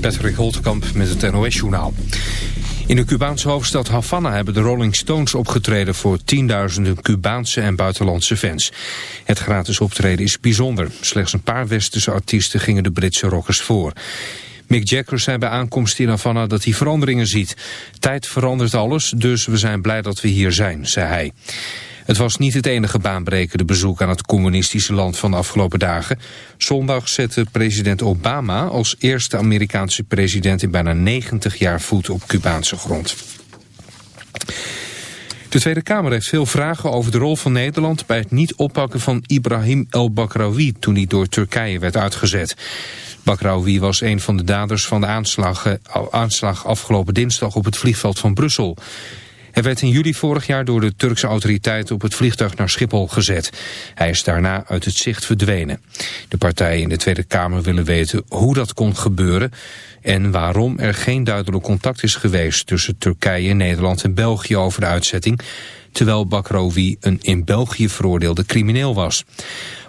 Patrick Holtkamp met het NOS-journaal. In de Cubaanse hoofdstad Havana hebben de Rolling Stones opgetreden voor tienduizenden Cubaanse en buitenlandse fans. Het gratis optreden is bijzonder. Slechts een paar westerse artiesten gingen de Britse rockers voor. Mick Jagger zei bij aankomst in Havana dat hij veranderingen ziet. Tijd verandert alles, dus we zijn blij dat we hier zijn, zei hij. Het was niet het enige baanbrekende bezoek aan het communistische land van de afgelopen dagen. Zondag zette president Obama als eerste Amerikaanse president in bijna 90 jaar voet op Cubaanse grond. De Tweede Kamer heeft veel vragen over de rol van Nederland bij het niet oppakken van Ibrahim El-Bakraoui toen hij door Turkije werd uitgezet. Bakraoui was een van de daders van de aanslag, aanslag afgelopen dinsdag op het vliegveld van Brussel. Hij werd in juli vorig jaar door de Turkse autoriteiten op het vliegtuig naar Schiphol gezet. Hij is daarna uit het zicht verdwenen. De partijen in de Tweede Kamer willen weten hoe dat kon gebeuren en waarom er geen duidelijk contact is geweest tussen Turkije, Nederland en België over de uitzetting, terwijl Bakrowi een in België veroordeelde crimineel was.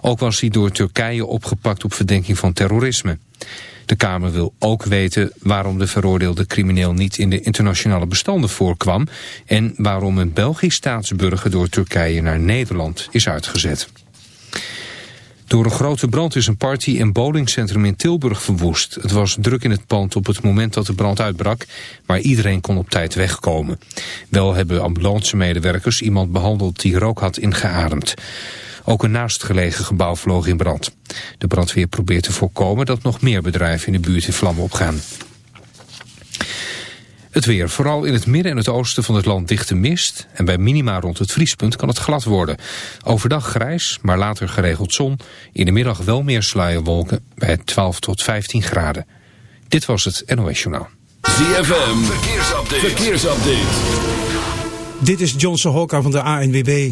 Ook was hij door Turkije opgepakt op verdenking van terrorisme. De Kamer wil ook weten waarom de veroordeelde crimineel niet in de internationale bestanden voorkwam en waarom een Belgisch staatsburger door Turkije naar Nederland is uitgezet. Door een grote brand is een party- en bowlingcentrum in Tilburg verwoest. Het was druk in het pand op het moment dat de brand uitbrak, maar iedereen kon op tijd wegkomen. Wel hebben ambulancemedewerkers iemand behandeld die rook had ingeademd. Ook een naastgelegen gebouw vloog in brand. De brandweer probeert te voorkomen dat nog meer bedrijven in de buurt in vlammen opgaan. Het weer. Vooral in het midden en het oosten van het land dichte mist. En bij minima rond het vriespunt kan het glad worden. Overdag grijs, maar later geregeld zon. In de middag wel meer sluierwolken bij 12 tot 15 graden. Dit was het NOS Journaal. ZFM. Verkeersupdate. Verkeersupdate. Dit is Johnson Hokka van de ANWB.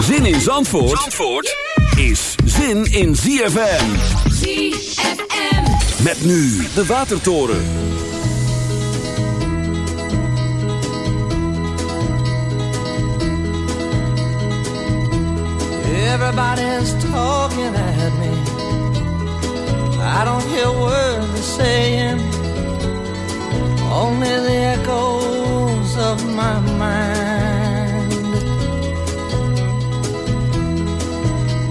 Zin in Zandvoort, Zandvoort is zin in ZFM. ZFM. Met nu de Watertoren. Everybody's talking at me. I don't hear words they're saying. Only the echoes of my mind.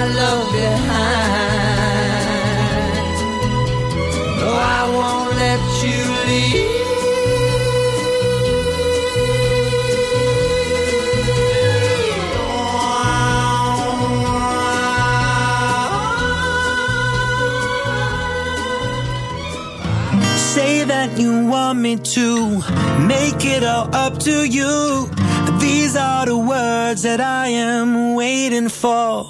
my love behind. No, I won't let you leave. Say that you want me to make it all up to you. These are the words that I am waiting for.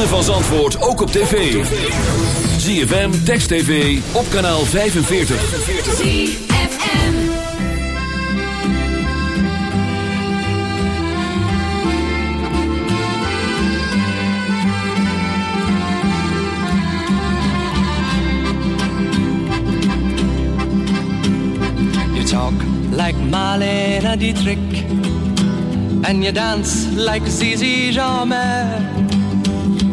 ritme van Zandvoort ook op tv. ZFM, Text TV, op kanaal 45. ZFM. You talk like Marlene Dietrich, and you dance like Zizi Jeanmaire.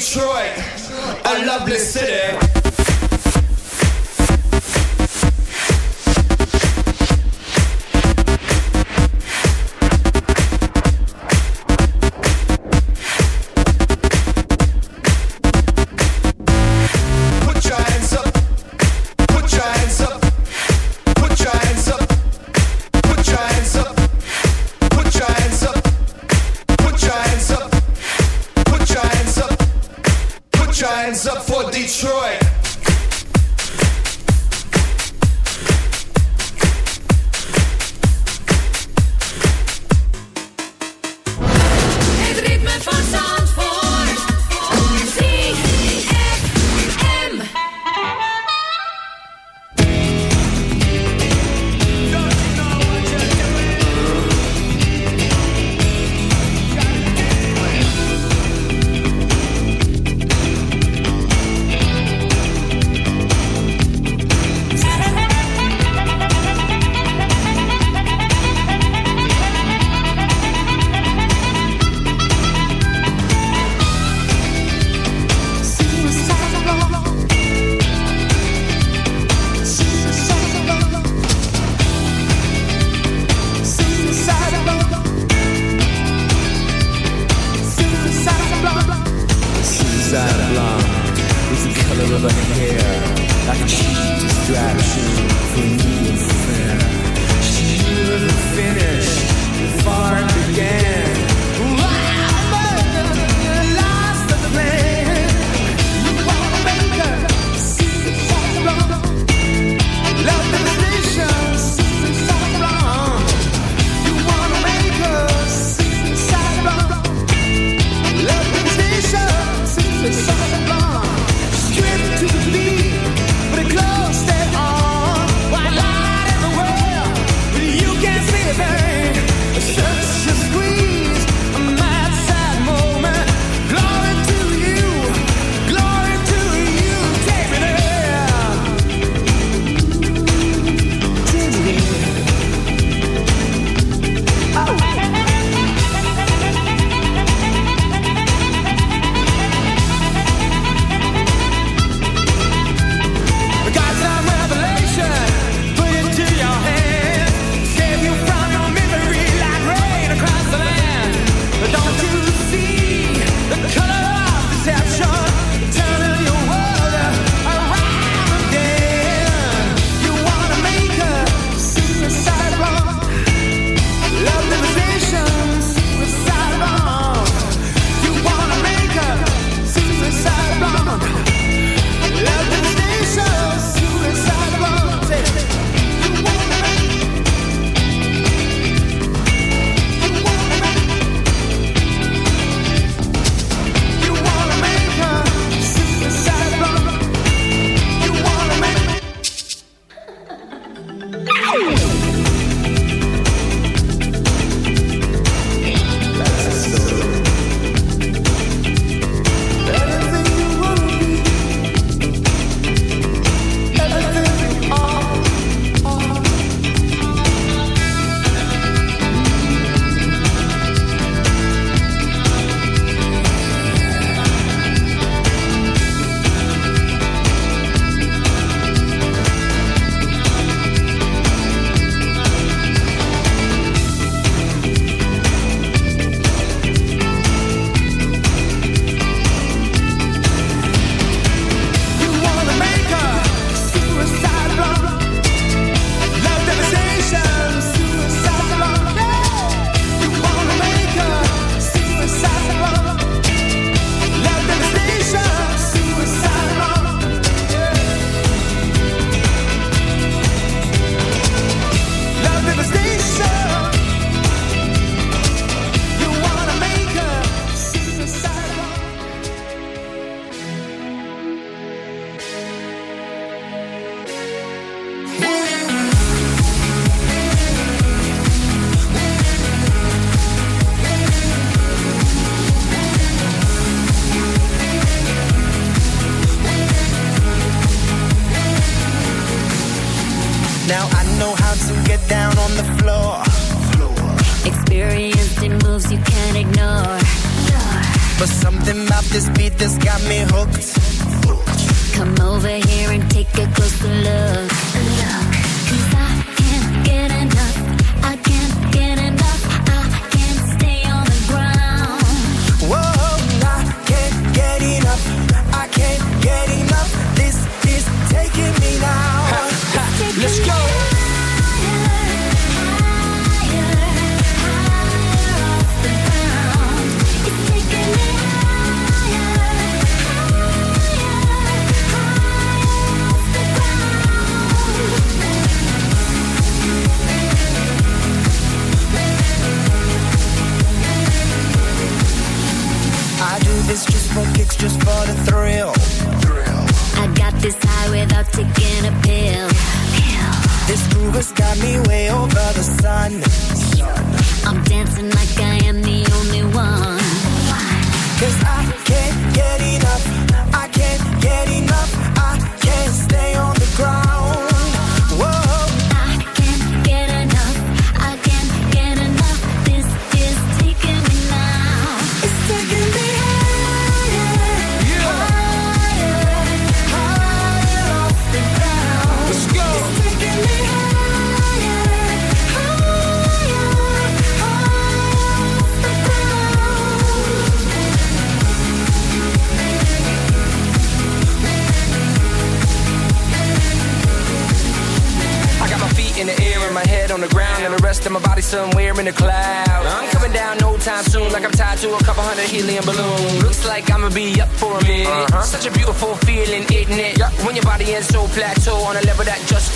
Detroit, a lovely city.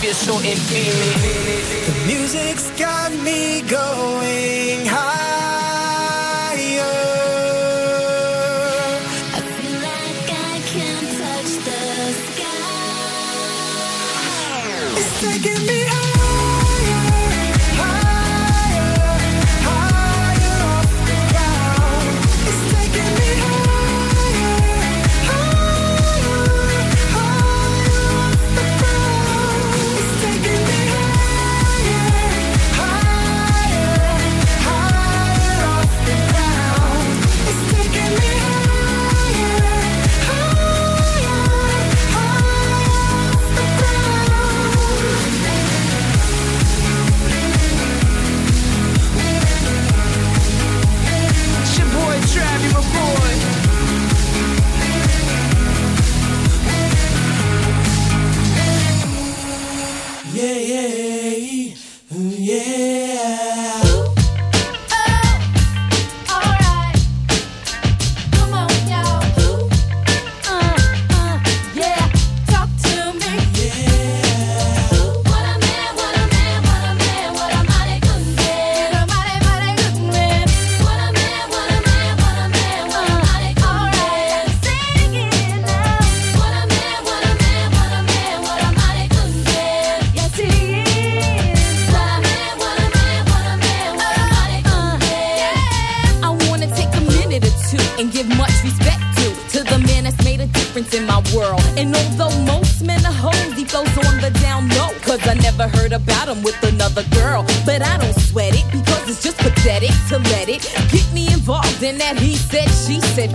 feel so inferior.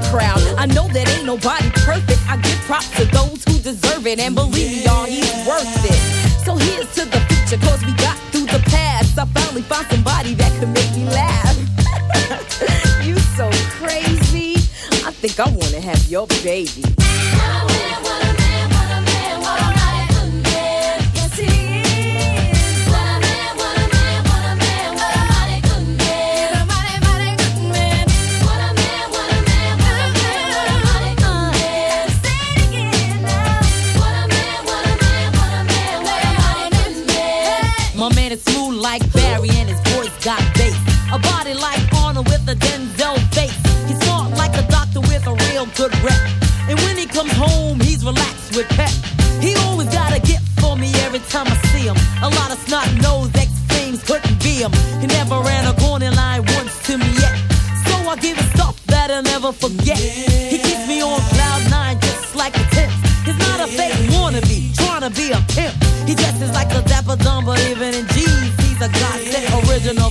Crap. Man is smooth like Barry and his voice got bass. A body like Arnold with a Denzel face. He's smart like a doctor with a real good rep. And when he comes home, he's relaxed with pep. He always got a gift for me every time I see him. A lot of snot nose ex couldn't be him. He never ran a corner line once to me yet. So I give him stuff that I'll never forget.